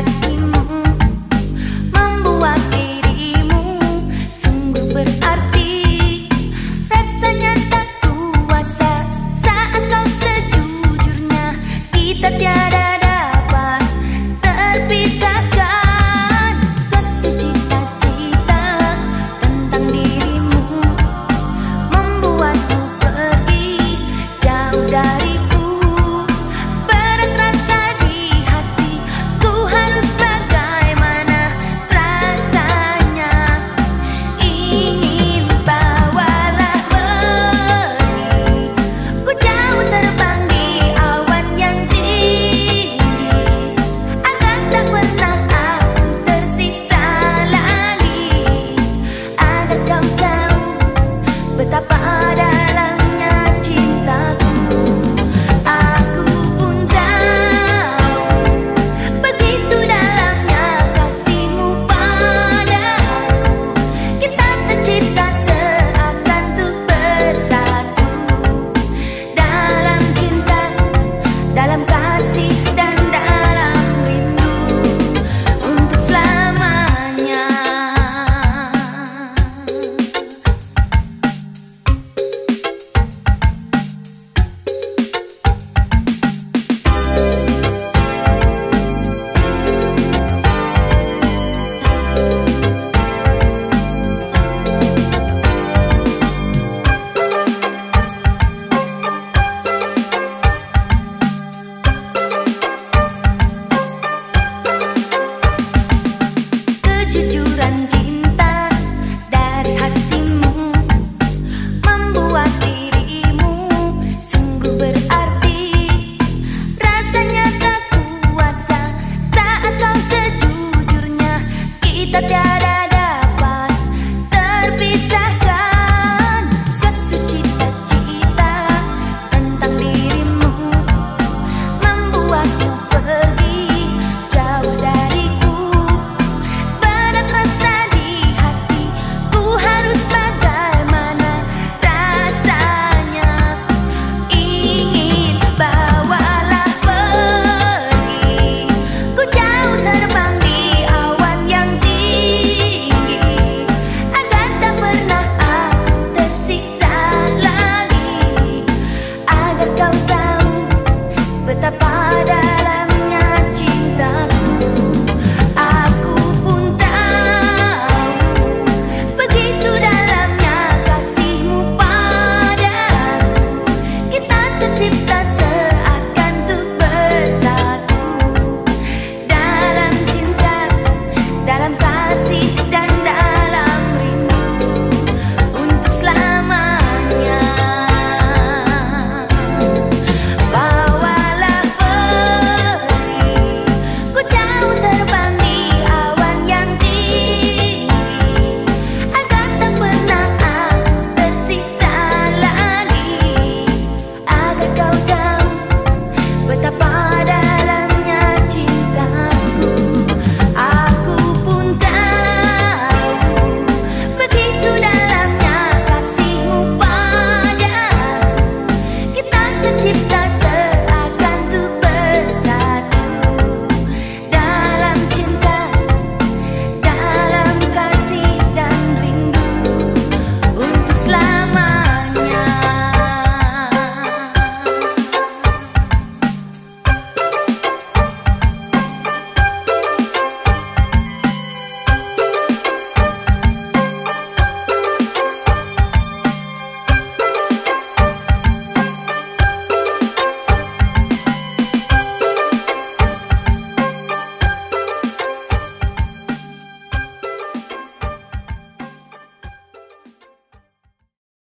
hati 大家